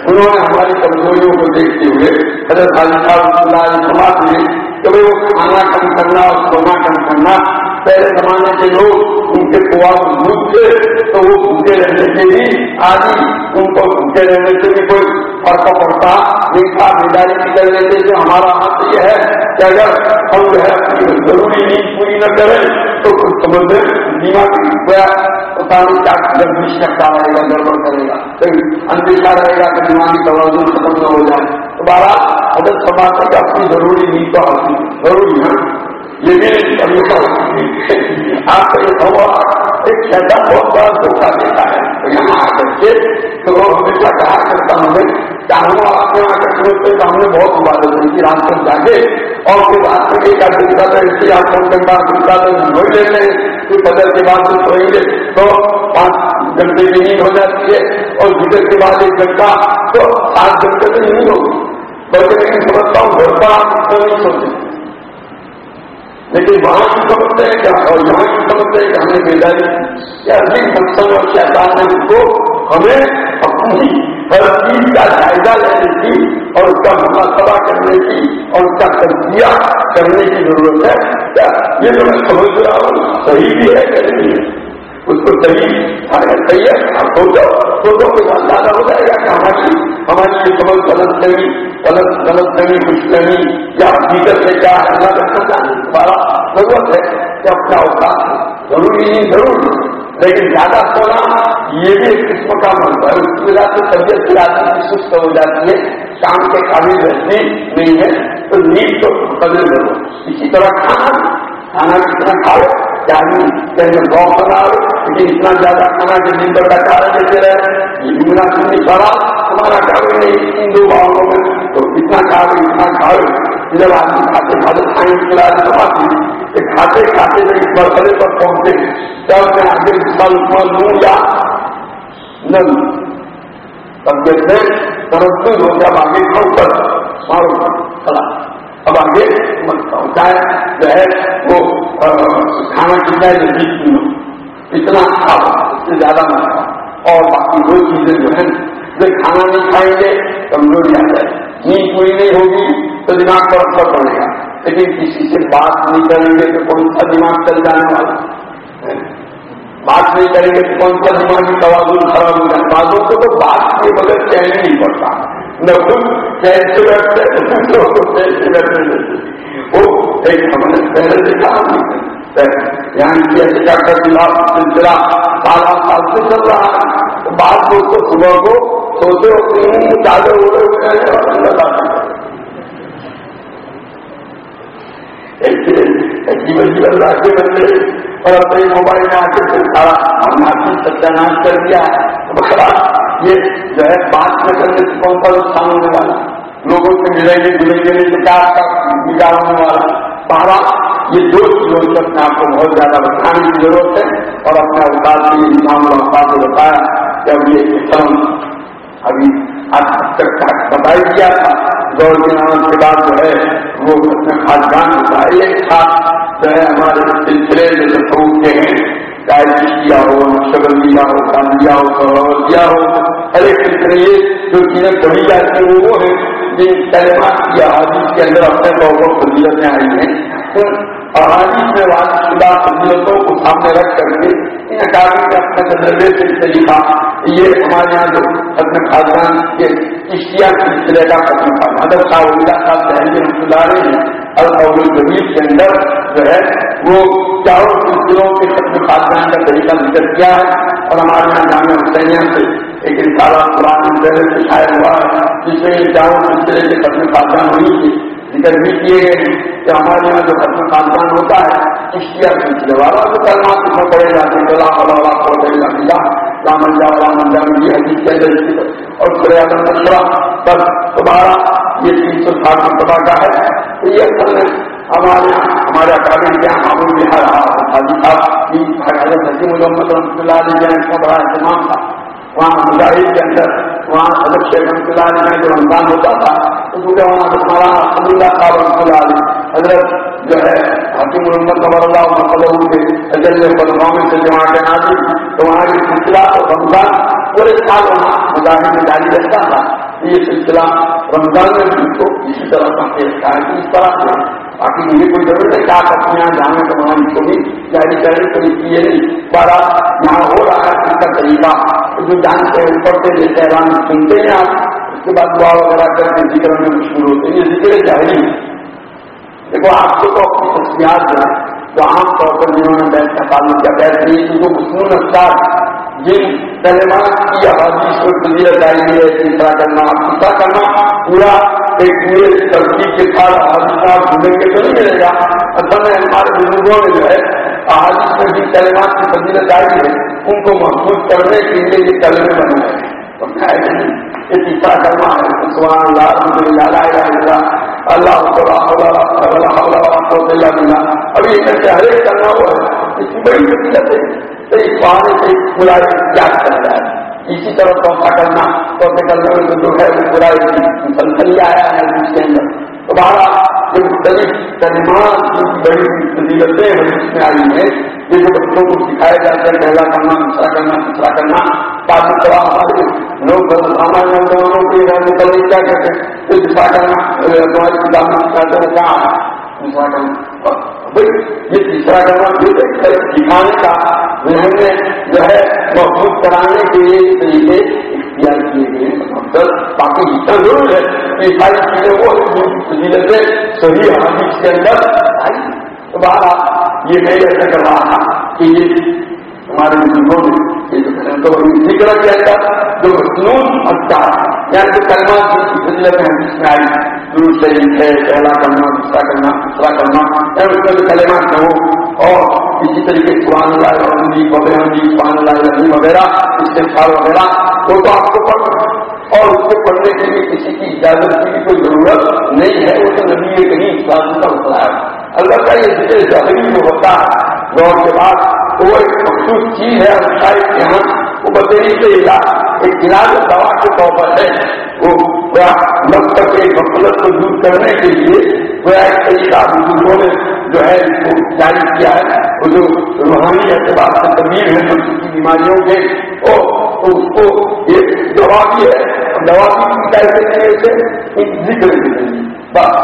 انہوں نے ہماری کمزوریوں کو دیکھتے ہوئے حضرت علی صاحب اللہ علیہ سماج میں کہ وہ کھانا کم کرنا اور سونا کم کرنا، پہلے زمانے کے لوگ ان کے کنواں مضبوط تھے تو وہ بھوکے رہنے سے بھی آدھی ان کو بھوکے رہنے سے بھی کوئی فرق پڑتا نہیں تھا بیداری نکل لیتے جو ہمارا ہاتھ یہ ہے کہ اگر ہم جو ہے ضروری نیند پوری نہ کریں تو کچھ سمجھ بیما کی پتا کیا گردش کرتا رہے گا گڑبڑ کرے گا۔ اندیشہ رہے گا کہ دماغی توازن ختم نہ ہو جائے۔ دوبارہ اگر سماج کی اپنی ضروری نیتا ہوتی ضروری ہے یہ آپ کا یہ ایک شہر بہت بڑا دھوکہ دیتا ہے۔ ہوں ہم آپ کے یہاں کر کے ہم نے بہت عبادت ہوئی تھی رات کو جاگے اور پھر رات میں ایک آدمی کا تھا اس لیے آپ فون کرتا دوسرا دن سوئی لیتے ہیں، پھر بدل کے بعد جو سوئیں گے۔ تو پانچ گھنٹے کی نیند ہو جاتی ہے اور جگر کے بعد ایک گھنٹہ، تو سات گھنٹے کی نیند ہوگی بلکہ لیکن سمجھتا ہوں گھر پر آپ نہیں سوچتے لیکن وہاں کی سمجھتے ہیں کیا اور یہاں کی سمجھتے ہیں کہ ہمیں بیداری۔ کیا بھی مقصد اور شیطان نے اس کو ہمیں اپنی ہر چیز کا جائزہ لینے کی اور اس کا مطلب محاسبہ کرنے کی اور اس کا تجزیہ کرنے کی ضرورت ہے۔ کیا؟ یہ جو میں سمجھ رہا ہوں۔ صحیح بھی ہے کہ نہیں ہے؟ اس کو صحیح اگر صحیح ہے، آپ سوچو۔ سوچو کے بعد زیادہ ہو جائے گا کہ ہماری ہماری یہ سمجھ غلط نہیں غلط غلط نہیں کچھ نہیں یا حقیقت سے کیا؟ اللہ کرنا چاہتے دوبارہ ضرورت ہے کہ اپنا اوقات ضروری نہیں، ضرور۔ لیکن زیادہ سونا یہ بھی ایک قسم کا منظر ہے۔ اس کی وجہ سے طبیعت کی آدمی کی سست ہو جاتی ہے، شام کے قابل رہتی نہیں ہے۔ تو نیند تو بدل دو اسی طرح کھانا کھانا کتنا کھاؤ یعنی چاہیے بہت بنا لیکن اتنا زیادہ کھانا کے دن پر ڈکا دیتے رہے یہ بھی ہمارا کام نہیں ان دو بھاؤوں میں تو اتنا کھاؤ اتنا کھاؤ۔ جب آدمی کھاتے کھاتے سائنس کے بعد سماتی کہ کھاتے کھاتے جب اس مرحلے پر پہنچے تب میں آگے پھل پھل لوں یا نہ تب جیسے ترقی ہو جب آگے کھاؤ کر مارو چلا اب آگے چاہے جو ہے وہ کھانا کتنا جلدی پیو اتنا کھاؤ اس سے زیادہ نہ کھاؤ اور باقی وہ چیزیں جو ہیں کھانا نہیں کھائیں گے، کمزوری آ جائے۔ نیند پوری نہیں ہوگی تو دماغ پر اثر پڑے گا لیکن کسی سے بات نہیں کریں گے تو کون سا دماغ چل جانے والا؟ بات نہیں کریں گے تو کون سا دماغ کی توازن خراب ہو جائے؟ بازوں کو تو بات کے بغیر چین نہیں پڑتا۔ نہ خود چین سے بیٹھتے دوسروں کو چین سے بیٹھنے دیتے وہ ایک ہم نے پہلے سے کام نہیں یعنی کیا کر سلسلہ بارہ سال سے چل رہا ہے۔ بعض لوگ تو صبح کو سوچے ہوتے ہیں تازے ہوئے ہوئے ہیں اور اللہ عجیب عجیب اللہ کے بندے اور اپنے موبائل میں آ کے سارا ہم نے ستیہ ناش کر دیا۔ بکرا یہ جو ہے بات میں کرنے سے کون سا نقصان ہونے والا؟ لوگوں سے ملیں گے جلیں گے نہیں تو کیا بگاڑ ہونے والا۔ پہلا یہ دو چیزوں سے اپنے آپ کو بہت زیادہ بچانے کی ضرورت ہے اور اپنے اوقات کے نظام اوقات کو بتایا کہ اب یہ قسم ابھی آج تک بتا ہی دیا تھا۔ دور کے نام کے بعد جو ہے، وہ اپنے خاصان ہوتا ہے ایک خاص جو ہے، ہمارے سلسلے میں جو فروغ کے ہیں، چاہے کیا ہو شگل دیا ہو، گاندیا ہو سرور دیا ہو، ہر ایک سلسلے جو چیزیں بڑھی جاتی ہیں، وہ ہے جن تعلیمات کی حادث کے اندر اپنے طور پر فضیلتیں آئی ہیں۔ احادیث میں واضح شدہ فضیلتوں کو سامنے رکھ کر کے ان اکادمی نے اپنے تجربے سے سے لکھا یہ ہمارے یہاں جو ختم خاصان کے اشتیا سلسلے کا ختم تھا۔ مدر صاحب اللہ صاحب تحریر رحمۃ اللہ علیہ نے القول الجمیل کے اندر جو ہے، وہ چاروں سلسلوں کے ختم خاصان کا طریقہ ذکر کیا ہے۔ اور ہمارے یہاں جامع حسینیہ سے ایک رسالہ قرآن سے شاید ہوا ہے۔ جس میں یہ چاروں سلسلے کے ختم خاصان ہوئی تھی ذکر بھی کیے گئے کہ ہمارے یہاں جو ختم خاندان ہوتا ہے اشتیا سلسلے والا تو کلمات اس میں پڑے جاتے ہیں اللہ علیہ کو دے گا رامن جا رامن جا یہ حدیث کے اندر اور سریا مشورہ پر دوبارہ یہ تین سو ساٹھ مرتبہ کا ہے تو یہ اصل میں ہمارے ہمارے اکادمی کے یہاں معمول بہار حاجی صاحب بھی حکیم محمد رحمۃ اللہ علیہ کا بڑا اہتمام تھا۔ وہاں مظاہر کے اندر وہاں ادب شیخ رحمۃ اللہ علیہ میں جو رمضان ہوتا تھا، تو کیونکہ وہاں ہمارا عبد اللہ صاحب رحمۃ اللہ علیہ، حضرت جو ہے، حکیم محمد قبر اللہ محمد کے اجل بدگاؤں میں سے جمع کے نازل تو وہاں یہ سلسلہ اور رمضان، پورے سال وہاں مظاہر میں جاری رہتا تھا۔ یہ سلسلہ رمضان میں بھی کو اسی طرح کا پیش تھا اس طرح سے۔ باقی مجھے کوئی ضرورت ہے، کیا کرتے ہیں؟ جانے کا وہاں کو بھی جاری کریں۔ تو اس لیے بڑا یہاں ہو رہا ہے۔ اس کا طریقہ جو جانتے ہیں اوپر سے جیسے اعلان سنتے ہیں آپ، اس کے بعد دعا وغیرہ کر کے ذکر میں مشکل ہوتے ہیں، یہ ذکر ظاہری دیکھو، آپ کو تو اپنی تصویرات ہے تو عام طور پر جنہوں نے بیٹھ کا تعلق کیا بیٹھ نہیں کیونکہ مصنون اختار جن کلمات کی آبادی کو فضیلت آئی ہے تیسرا کرنا تیسرا کرنا، پورا ایک پورے ترقی کے ساتھ حادثات ڈھونڈیں گے تو نہیں ملے گا۔ اصل میں ہمارے بزرگوں نے جو ہے احادیث میں جن کلمات کی فضیلت آئی ہے۔ ان کو محفوظ کرنے کے لیے یہ کلمے بنائے ہیں۔ یہ کرنا ہے۔ سبحان اللہ الحمد للہ لا الہ الا اللہ اللہ ابھی یہ ہر ایک کرنا ہوا ہے۔ اس کی بڑی فضیلت ہے۔ تو اس بہانے سے برائی یاد کر رہا ہے اسی طرح توقع کرنا توقع کرنے میں جو ہے، برائی مسلسل آیا ہے۔ اس کے اندر تو بارہ مختلف کلمات بڑی فضیلتیں ہیں میں آئی ہیں یہ جو بچوں کو سکھایا جاتا ہے، پہلا کرنا، دوسرا کرنا، تیسرا کرنا تاکہ تھوڑا ہمارے لوگ سامان نوجوانوں کے گھر میں نکلنے کیا کہتے ہیں؟ تو دوسرا کرنا تمہاری کتاب میں سکھاتے ہیں کہاں دوسرا کرنا بھائی، یہ تیسرا کرنا پھر سکھانے کا ذہن میں جو ہے محفوظ کرانے کے لیے طریقے اختیار کیے گئے مقصد پاکستان ضرور ہے کہ ساری چیزیں وہ فضیلتیں صحیح حادث کے اندر آئی تو باہر یہ نہیں ایسا کر رہا تھا کہ یہ ہمارے بزرگوں نے ذکر کیا تھا جو مصنون اچھا یعنی کہ کلمات کی فضیلت حدیث میں آئی دور شریف ہے پہلا کرنا، دوسرا کرنا، تیسرا کرنا یعنی اس میں جو کلمات نہ ہو اور اسی طریقے قرآن لائے اللہ رحمدی ببرحمدی قرآن اللہ رحمی وغیرہ استفار وغیرہ، وہ تو آپ کو پڑھ اور اس کو پڑھنے کے لیے کسی کی اجازت کی بھی کوئی ضرورت نہیں ہے، وہ تو نبی یہ کہیں اسلام کا ہوتا ہے۔ اللہ کا یہ ذکر ظاہری جو ہوتا ہے۔ دور کے بعد وہ ایک مخصوص چیز ہے شاید کے یہاں وہ بدلی سے علاج ایک علاج دوا کے طور پر ہے، وہ مقصد کے غفلت کو دور کرنے کے لیے وہ ایک طریقہ بزرگوں نے جو ہے اس کو جاری کیا ہے۔ وہ جو روحانی اعتبار سے تبدیل ہے جو کی بیماریوں کے تو اس کو ایک دوا بھی ہے۔ دوا بھی کیسے نہیں، اسے ذکر بھی بس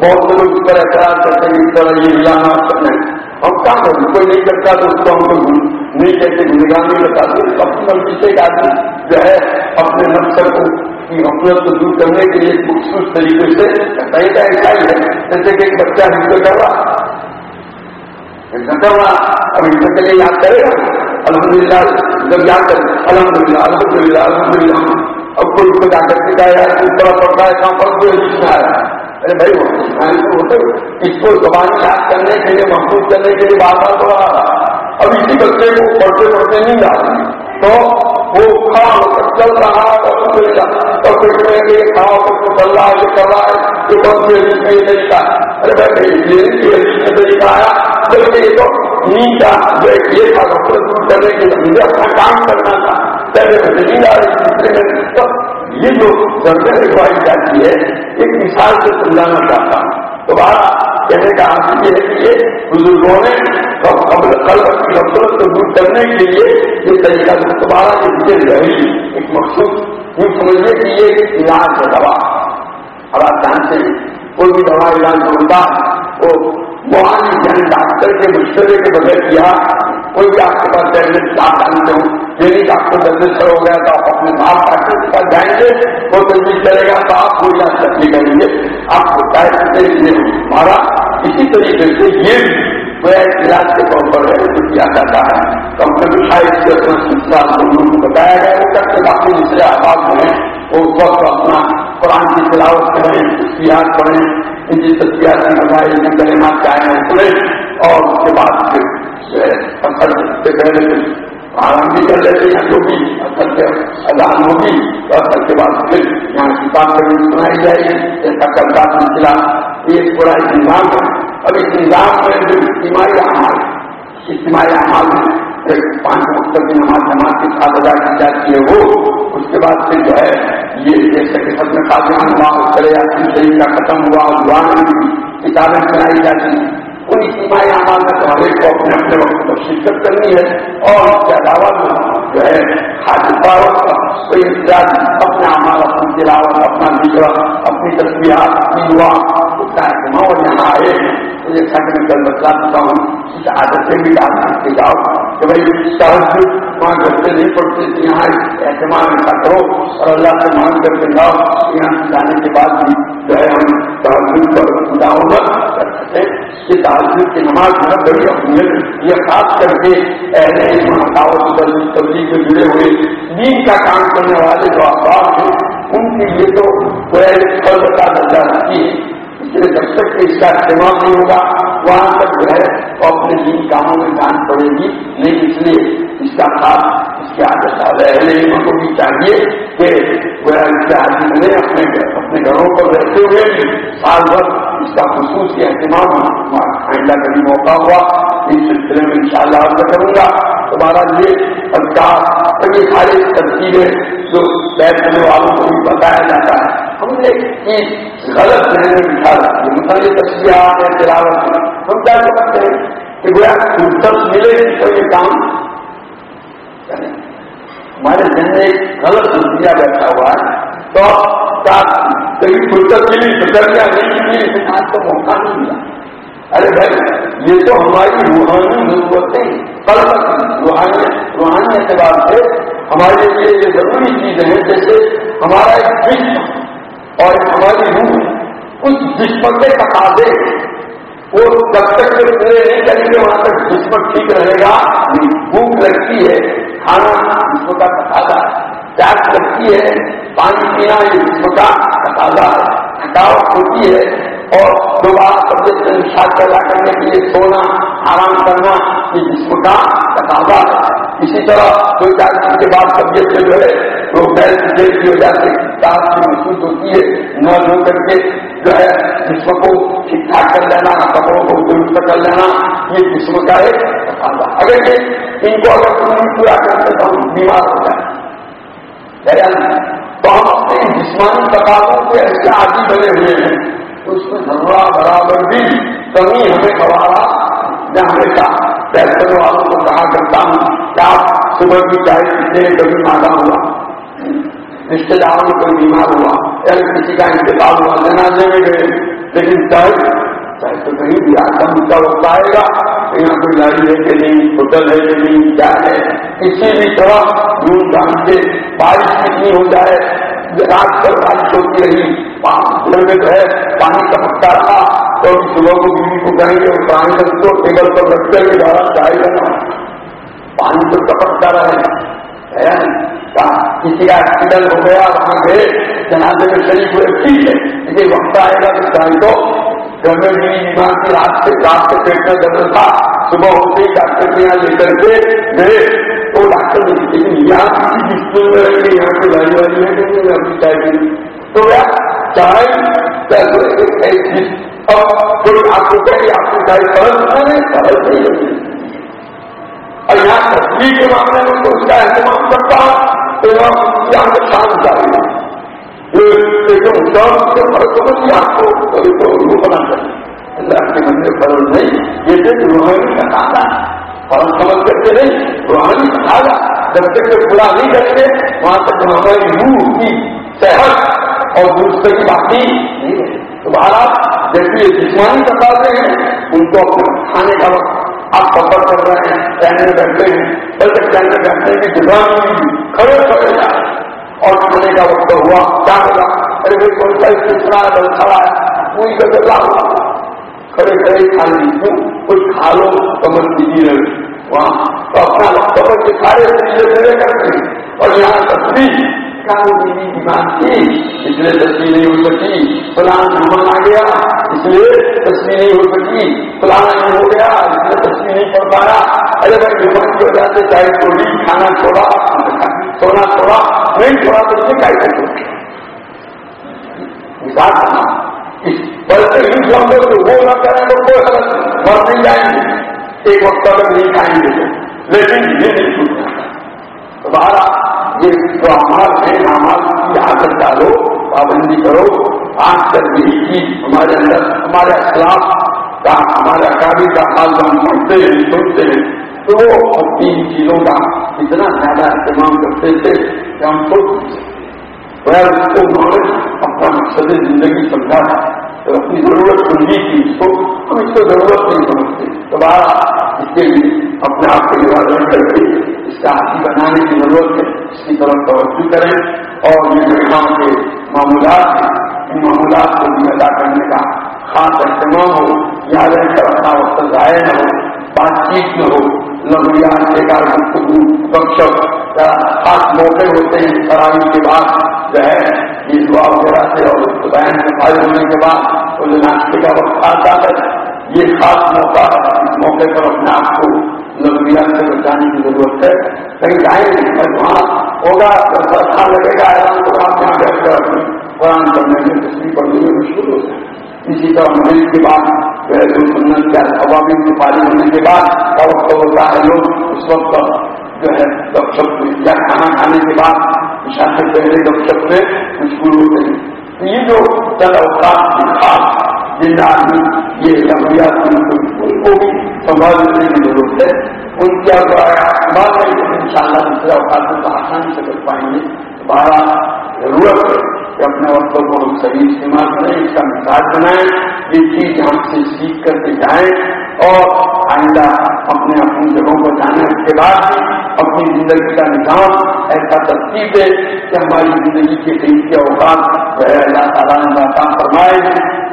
بہت سے لوگ اس پر اعتراض کرتے ہیں اس طرح یہ لانا کرنا ہم کہاں کریں کوئی نہیں کرتا تو اس کو ہم کو نہیں کہتے گنگان نہیں کرتا۔ تو اپنی مرضی سے ایک آدمی جو ہے، اپنے نفسر کو کی غفلت کو دور کرنے کے لیے مخصوص طریقے سے صحیح کا ایسا ہی ہے، جیسے کہ ایک بچہ ہندو کر رہا۔ کر رہا۔ اب ہندو کے لیے یاد کرے گا۔ الحمد للہ جب یاد کرے۔ الحمد للہ الحمد للہ الحمد للہ اب کوئی اس کو جا کر کے کہا اس طرح پڑتا ہے، کہاں پر کوئی حدیث ارے بھائی وہ ہوتے اس کو زبان یاد کرنے کے لیے، محفوظ کرنے کے لیے بار بار پڑھا۔ اب اسی بچے کو پڑھتے پڑھتے نہیں جاتے تو وہ کھڑا چل رہا اور مل جاتا اور پھر میں یہ کھڑا ہو کر چل رہا ہے، یہ کر رہا ہے۔ یہ بہت سی حدیث میں یہ نہیں کہا ارے بھائی یہ حدیث میں تو آیا، بلکہ یہ تو نیند کا جو یہ تھا ڈاکٹر دور کرنے کے لیے۔ مجھے اپنا کام کرنا تھا۔ پہلے میں نیند آ رہی تھی یہ جو سرکر رکھوائی جاتی ہے، ایک مثال سے سمجھانا چاہتا ہوں۔ تو بات کہنے کا حاصل یہ ہے کہ یہ بزرگوں نے قلب کی غفلت کو دور کرنے کے لیے یہ طریقہ دوبارہ کے ذکر رہی ایک مخصوص یوں سمجھیے کہ یہ علاج ہے دوا۔ اب آپ جانتے ہیں، کوئی بھی دوا علاج ہوتا، وہ موہانی یعنی ڈاکٹر کے مشورے کے بغیر کیا کوئی بھی آپ کے پاس ٹیبلٹ آپ جانتے ہوں یعنی ڈاکٹر جلد ہو گیا تو آپ اپنے آپ ڈاکٹر کے پاس جائیں گے، وہ تجویز کرے گا تو آپ پوری تکلیف کریں گے آپ کو ٹائپ ہمارا اسی طریقے سے یہ بھی علاج کے طور پر کیا جاتا ہے۔ بتایا گیا، وہ کرتے باقی دوسرے آباد میں ہیں، وہ اس وقت اپنا قرآن کی تلاوت کریں تصویرات پڑھیں، ان کی تصویرات میں بتائیں ان کلمات چاہیں سنیں اور اس کے بعد پھر سے پہلے آرام بھی کر لیتے ہیں جو بھی اصل سے اذان ہوگی تو اصل کے بعد پھر یہاں کتاب کبھی سنائی جائے گی ایسا کرتا سلسلہ ایک پورا نظام ہے اب اس نظام میں جو اجتماعی اعمال اجتماعی اعمال میں ایک پانچ مقصد کی نماز نماز کی سات ادا کی جاتی ہے وہ اس کے بعد پھر جو ہے یہ جیسے کہ سب میں خاصیان ہوا اس طرح شریر کا ختم ہوا دعائیں کتابیں سنائی جاتی ہیں۔ ان اجتماعی اعمال میں تو کو اپنے اپنے وقت پر شرکت کرنی ہے اور اس کے علاوہ جو ہے حاجت کا کوئی امتیاز اپنا اعمال اپنی تلاوت اپنا ذکر اپنی تصویرات اپنی دعا اس کا اہتمام اور یہاں آئے تو جیسا کہ میں کل بتلا چکا ہوں اس عادت سے بھی ڈال سکتے جاؤ کہ بھائی سہج وہاں گھر سے نہیں پڑتے یہاں اہتمام ایسا کرو اور اللہ سے مان کر کے جاؤ یہاں جانے کے بعد بھی جو ہے ہم تحجد پر خدا کر سکتے یہ تعلیم کی نماز جو بڑی اہمیت یہ خاص کر کے اہل تبدیل سے جڑے ہوئے دین کا کام کرنے والے جو افراد ہیں، ان کے لیے تو فرض کا درجہ رکھتی ہے۔ اس جب تک کہ اس کا استعمال نہیں ہوگا، وہاں تک جو ہے وہ اپنے دین کاموں میں جان پڑے گی۔ نہیں، اس لیے اس کا خاص اس کی عادت اہل علم کو بھی چاہیے کہ وہ اس کے آدمی نے اپنے اپنے گھروں پر رہتے ہوئے بھی سال بھر اس کا خصوص کے اہتمام آئندہ کبھی موقع ہوا، اس سلسلے میں ان شاء اللہ کروں گا۔ تمہارا یہ اور یہ ساری ترکیبیں جو بیٹھنے والوں کو بھی بتایا جاتا ہے۔ ہم نے غلط ذہن میں بٹھا رکھی مثلا یہ تصویرات ہے تلاوت ہم کیا سمجھتے ہیں کہ گویا فرصت ملے تو یہ کام؟ یعنی ہمارے ذہن میں ایک غلط نتیجہ بیٹھا ہوا ہے۔ تو کبھی فرصت ملی تو نہیں ملی؟ لیکن آج تو موقع نہیں ملا۔ ارے بھائی، یہ تو ہماری روحانی ضرورتیں کل روحانیت روحانی اعتبار سے ہمارے لیے یہ ضروری چیزیں ہیں، جیسے ہمارا ایک جسم اور ہماری روح، اس جسم کے تقاضے وہ جب تک کے پورے نہیں کریں گے، وہاں تک جسم ٹھیک رہے گا بھوک لگتی ہے، کھانا جسم کا تقاضا پیاس لگتی ہے، پانی پینا یہ جسم کا تقاضا ہے۔ تھکاوٹ ہوتی ہے اور دوبارہ طبیعت سے نشاد پیدا کرنے کے لیے سونا آرام کرنا، یہ جسم کا تقاضا اسی طرح دو چار دن کے بعد طبیعت سے جو ہے، وہ بیل کی وجہ سے محسوس ہوتی ہے، نہ دھو کر کے جو ہے، جسم کو ٹھیک ٹھاک کر لینا، کپڑوں کو درست کر لینا، یہ جسم کا ہے اگر یہ ان کو اگر تم نہیں پورا کرتے تو ہم بیمار ہو جائیں تو ہم اپنے جسمانی تقاضوں کے ایسے آدمی بنے ہوئے ہیں۔ اس میں ذرا برابر بھی کمی ہمیں گوارا میں ہمیشہ کرنے والوں کو کہا کرتا ہوں کہ آپ صبح کی چائے پیتے کبھی مادا ہوا۔ رشتے داروں میں کوئی بیمار ہوا۔ یا کسی کا انتقال ہوا، جنازے میں گئے۔ لیکن چاہے چاہے تو کہیں بھی آدم کا وقت آئے گا۔ یہاں کوئی گاڑی ہے کہ نہیں، ہوٹل ہے کہ نہیں، کیا ہے؟ کسی بھی طرح دھوم دھام سے بارش کتنی ہو جائے۔ یہ رات پر بارش ہوتی رہی گھر میں جو ہے پانی کا پکا رہا تو صبح کو بیوی کو کہیں گے پانی کا ٹیبل پر رکھ کر کے بارہ چائے گا پانی تو کپکتا رہے کسی کا ایکسیڈنٹ ہو گیا وہاں گئے، جنازے میں شریف ہوئے، ٹھیک ہے۔ لیکن وقت آئے گا تو چاہے تو گھر میں بھی ایمان کی رات سے رات کے پیٹ میں درد تھا۔ صبح ہوتے ہی ڈاکٹر کے یہاں لے کر کے گئے۔ تو ڈاکٹر نے لیکن یہاں کسی ڈسپل میں رہ کے یہاں سے بھائی والی ہے۔ کہ اپنی چائے تو کیا چاہے اور کوئی آپ کو کہ آپ کو چاہے فرض ہے فرض نہیں ہوگی اور یہاں تصویر کے معاملے میں تو اس کا اہتمام کرتا تو یہاں سے شان چاہیے فرض سمجھیے آپ کو کبھی تو وہ بنا چاہیے اللہ کے من میں فرض نہیں یہ صرف روحانی کا کھانا فرض سمجھ کر کے نہیں روحانی کھانا جب تک پورا نہیں کریں گے وہاں تک ہم ہماری روح کی صحت اور دوسرے کی باقی نہیں ہے۔ تو بہرحال جیسے یہ جسمانی تقاضے ہیں، ان کو اپنے کھانے کا وقت آپ سفر کر رہے ہیں کہنے بیٹھتے ہیں بلکہ کہنے بیٹھتے ہیں کہ جگہ کھڑے کھڑے جائیں اور کھانے کا وقت ہوا، کیا ہوگا ارے بھائی، کون سا سلسلہ ہے؟ بل کھڑا ہے۔ کوئی گزرا ہوا کھڑے کھڑے کھا لی کچھ کھا لو کمر کی جی وہاں تو اپنا وقت کے سارے چیزیں کرتے ہیں اور یہاں تصویر تھی۔ اس لیے تصویر نہیں ہو سکی۔ فلان مہمان آ گیا۔ اس لیے تصویر نہیں ہو سکی۔ فلانا نہیں ہو گیا۔ اس لیے تصویر نہیں پڑھ پایا۔ ارے بھائی بیمار کی وجہ سے چاہے چھوڑی کھانا چھوڑا، سونا چھوڑا، نہیں چھوڑا تو اس کیا بلکہ ان لمبے کو وہ نہ کریں تو کوئی حالت مر نہیں جائیں گے ایک وقت تک نہیں کھائیں گے لیکن یہ نہیں چھوٹنا تو باہر یہ جو آماد ہے آماد کی عادت ڈالو پابندی کرو آج تک یہی چیز ہمارے اندر ہمارے اخلاق کا ہمارے اکابی کا حال ہم پڑھتے ہیں سنتے ہیں تو وہ اپنی چیزوں کا اتنا زیادہ اہتمام کرتے تھے کہ ہم سوچ اس کو اپنا مقصد زندگی سمجھا تھا تو اپنی ضرورت سمجھی تھی اس کو، ہم اس کو ضرورت نہیں سمجھتے۔ دوبارہ اس کے لیے اپنے آپ کو نوازن کر کے اس کا حاصل بنانے کی ضرورت ہے۔ اس کی طرف توجہ کریں اور یہ مہمان کے معمولات ہیں۔ ان معمولات کو بھی ادا کرنے کا خاص اہتمام ہو، یاد رہ کر اپنا وقت ضائع نہ ہو، بات چیت میں ہو۔ لمبیات کے کار گفتگو گپ خاص موقع ہوتے ہیں تراوی کے بعد جو ہے، یہ دعا وغیرہ سے اور بیان سے فائدہ ہونے کے بعد وہ جو ناشتے کا وقت آتا ہے، یہ خاص موقع اس موقع پر اپنے آپ کو نظریات سے بچانے کی ضرورت ہے۔ کہیں جائیں گے وہاں ہوگا اچھا لگے گا ایران کو آپ یہاں بیٹھ کر اپنی قرآن کرنے میں تصویر پڑھنے میں مشکل ہو جائے اسی طرح مریض کے بعد سنت کے عوامی کی پاری ہونے کے بعد کا وقت ہوتا ہے لوگ اس وقت جو ہے گپ شپ یا کھانا کھانے کے بعد عشا سے پہلے گپ شپ میں مشکل ہوتے ہیں۔ یہ جو چند اوقات خاص جن آدمی یہ لمبیات ان کو بھی سنبھالنے کی ضرورت ہے۔ ان کیا بات ہے ان شاء اللہ دوسرے اوقات میں آسانی سے کر پائیں گے۔ بارہ ضرورت ہے۔ کہ اپنے وقتوں کو صحیح استعمال کریں، اس کا مثال بنائیں، یہ چیز یہاں سے سیکھ کر کے جائیں اور آئندہ اپنے اپنی جگہوں پر جانے کے بعد اپنی زندگی کا نظام ایسا ترتیب دے کہ ہماری زندگی کے کئی کے اوقات جو ہے اللہ تعالیٰ نے کام فرمائے،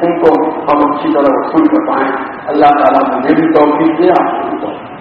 ان کو ہم اچھی طرح وصول کر پائیں۔ اللہ تعالیٰ مجھے بھی توفیق دیا آپ کو بھی توفیق